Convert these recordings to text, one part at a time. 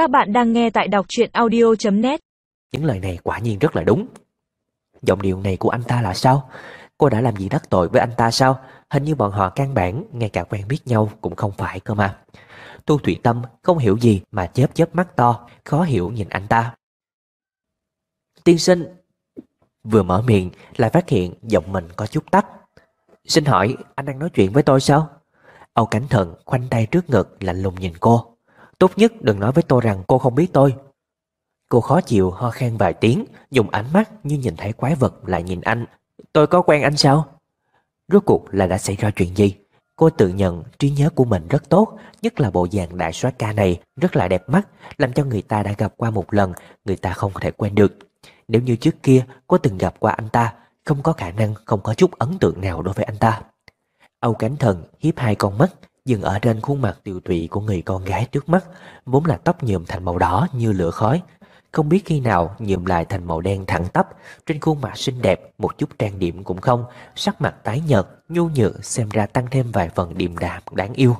Các bạn đang nghe tại đọc truyện audio.net Những lời này quả nhiên rất là đúng. Giọng điệu này của anh ta là sao? Cô đã làm gì đắc tội với anh ta sao? Hình như bọn họ căn bản, ngay cả quen biết nhau cũng không phải cơ mà. Tu Thủy Tâm không hiểu gì mà chớp chớp mắt to, khó hiểu nhìn anh ta. Tiên sinh Vừa mở miệng lại phát hiện giọng mình có chút tắt. Xin hỏi anh đang nói chuyện với tôi sao? Âu Cảnh Thần khoanh tay trước ngực lạnh lùng nhìn cô. Tốt nhất đừng nói với tôi rằng cô không biết tôi. Cô khó chịu ho khan vài tiếng, dùng ánh mắt như nhìn thấy quái vật lại nhìn anh. Tôi có quen anh sao? Rốt cuộc là đã xảy ra chuyện gì? Cô tự nhận trí nhớ của mình rất tốt, nhất là bộ dạng đại soái ca này rất là đẹp mắt, làm cho người ta đã gặp qua một lần, người ta không thể quên được. Nếu như trước kia cô từng gặp qua anh ta, không có khả năng không có chút ấn tượng nào đối với anh ta. Âu Cánh Thần hiếp hai con mắt, dừng ở trên khuôn mặt tiều tụy của người con gái trước mắt, vốn là tóc nhuộm thành màu đỏ như lửa khói. Không biết khi nào nhuộm lại thành màu đen thẳng tắp, trên khuôn mặt xinh đẹp, một chút trang điểm cũng không, sắc mặt tái nhợt, nhu nhược xem ra tăng thêm vài phần điềm đạm đáng yêu.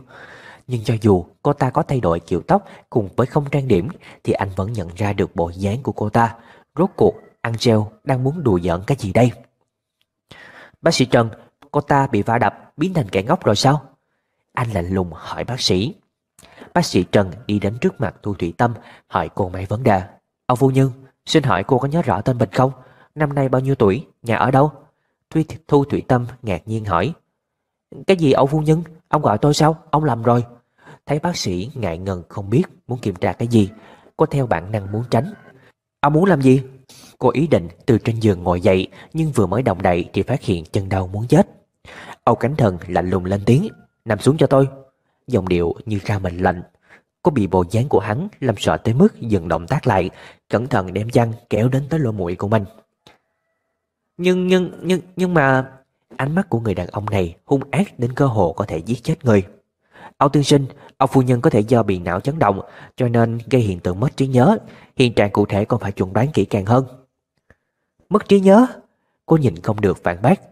Nhưng cho dù cô ta có thay đổi kiểu tóc cùng với không trang điểm thì anh vẫn nhận ra được bộ dáng của cô ta. Rốt cuộc, Angel đang muốn đùa giỡn cái gì đây? Bác sĩ Trần, cô ta bị va đập, biến thành kẻ ngốc rồi sao? Anh lạnh lùng hỏi bác sĩ. Bác sĩ Trần đi đến trước mặt Thu Thủy Tâm hỏi cô mấy vấn đề. Ông phu nhân, xin hỏi cô có nhớ rõ tên mình không? Năm nay bao nhiêu tuổi? Nhà ở đâu? Thu, Thu Thủy Tâm ngạc nhiên hỏi. Cái gì ông phu nhân? Ông gọi tôi sao? Ông làm rồi. Thấy bác sĩ ngại ngần không biết muốn kiểm tra cái gì. Cô theo bản năng muốn tránh. Ông muốn làm gì? Cô ý định từ trên giường ngồi dậy nhưng vừa mới động đậy thì phát hiện chân đau muốn chết. Âu Cánh Thần lạnh lùng lên tiếng. Nằm xuống cho tôi. Dòng điệu như ra mệnh lệnh Có bị bộ dáng của hắn làm sợ tới mức dừng động tác lại, Cẩn thận đem chăn kéo đến tới lỗ mũi của mình. Nhưng nhưng nhưng nhưng mà Ánh mắt của người đàn ông này hung ác đến cơ hồ có thể giết chết người. Âu tiên sinh Ông phu nhân có thể do bị não chấn động, Cho nên gây hiện tượng mất trí nhớ. Hiện trạng cụ thể còn phải chuẩn đoán kỹ càng hơn. Mất trí nhớ? Cô nhìn không được phản bác.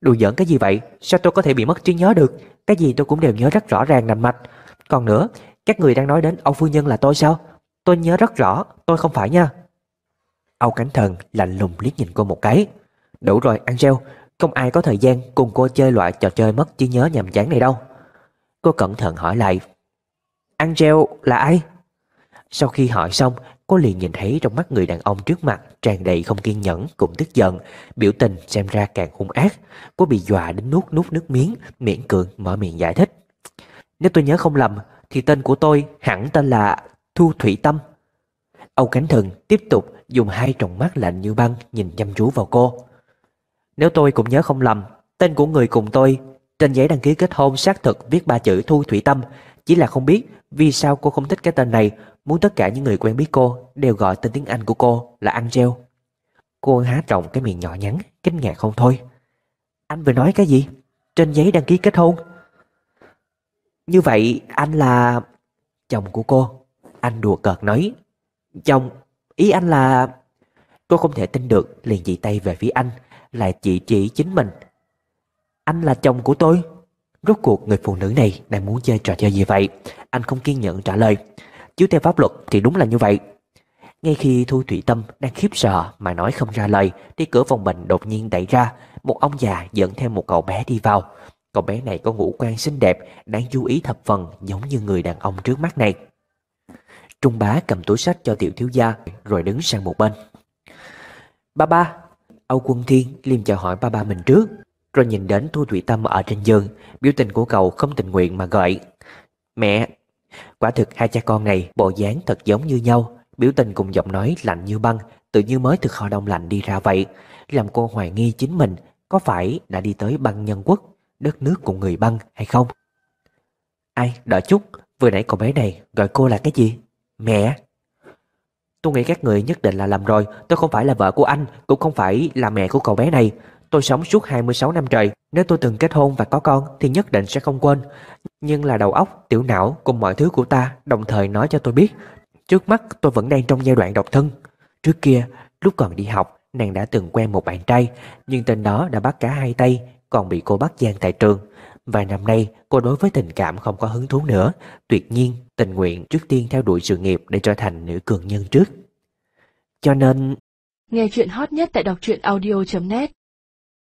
Đùa giỡn cái gì vậy? Sao tôi có thể bị mất trí nhớ được? Cái gì tôi cũng đều nhớ rất rõ ràng nằm mạch. Còn nữa, Các người đang nói đến ông phu nhân là tôi sao? Tôi nhớ rất rõ, Tôi không phải nha. Âu Cảnh Thần lạnh lùng liếc nhìn cô một cái. Đủ rồi, Angel, Không ai có thời gian cùng cô chơi loại trò chơi mất trí nhớ nhàm chán này đâu. Cô cẩn thận hỏi lại, Angel là ai? Sau khi hỏi xong Cô liền nhìn thấy trong mắt người đàn ông trước mặt tràn đầy không kiên nhẫn cùng tức giận, biểu tình xem ra càng hung ác. Cô bị dọa đến nuốt nuốt nước miếng, miễn cưỡng mở miệng giải thích. Nếu tôi nhớ không lầm, thì tên của tôi hẳn tên là Thu Thủy Tâm. Âu Cánh Thần tiếp tục dùng hai tròng mắt lạnh như băng nhìn chăm chú vào cô. Nếu tôi cũng nhớ không lầm, tên của người cùng tôi trên giấy đăng ký kết hôn xác thực viết ba chữ Thu Thủy Tâm, chỉ là không biết vì sao cô không thích cái tên này. Muốn tất cả những người quen biết cô Đều gọi tên tiếng Anh của cô là Angel. Cô há rộng cái miệng nhỏ nhắn, Kinh ngạc không thôi. Anh vừa nói cái gì? Trên giấy đăng ký kết hôn. Như vậy, anh là Chồng của cô. Anh đùa cợt nói, Chồng, Ý anh là Cô không thể tin được, liền chỉ tay về phía anh Là chị chỉ chính mình. Anh là chồng của tôi. Rốt cuộc người phụ nữ này đang muốn chơi trò chơi gì vậy? Anh không kiên nhẫn trả lời. Chứ theo pháp luật thì đúng là như vậy. Ngay khi Thu Thủy Tâm đang khiếp sợ mà nói không ra lời, Thì cửa phòng bệnh đột nhiên đẩy ra. Một ông già dẫn theo một cậu bé đi vào. Cậu bé này có ngũ quan xinh đẹp, Đáng chú ý thập phần giống như người đàn ông trước mắt này. Trung bá cầm túi sách cho tiểu thiếu gia, Rồi đứng sang một bên. Ba ba, Âu Quân Thiên liêm chào hỏi ba ba mình trước. Rồi nhìn đến Thu Thủy Tâm ở trên giường Biểu tình của cậu không tình nguyện mà gọi Mẹ Quả thực hai cha con này bộ dáng thật giống như nhau, biểu tình cùng giọng nói lạnh như băng, tự như mới từ kho đông lạnh đi ra vậy, làm cô hoài nghi chính mình có phải đã đi tới băng nhân quốc, đất nước của người băng hay không. Ai, đợi chút, vừa nãy cậu bé này gọi cô là cái gì? Mẹ. Tôi nghĩ các người nhất định là làm rồi, tôi không phải là vợ của anh, cũng không phải là mẹ của cậu bé này. Tôi sống suốt 26 năm trời, nếu tôi từng kết hôn và có con thì nhất định sẽ không quên. Nhưng là đầu óc, tiểu não cùng mọi thứ của ta đồng thời nói cho tôi biết. Trước mắt tôi vẫn đang trong giai đoạn độc thân. Trước kia, lúc còn đi học, nàng đã từng quen một bạn trai, nhưng tên đó đã bắt cả hai tay, còn bị cô bắt gian tại trường. Vài năm nay, cô đối với tình cảm không có hứng thú nữa, tuyệt nhiên, tình nguyện trước tiên theo đuổi sự nghiệp để trở thành nữ cường nhân trước. Cho nên... Nghe chuyện hot nhất tại đọc truyện audio.net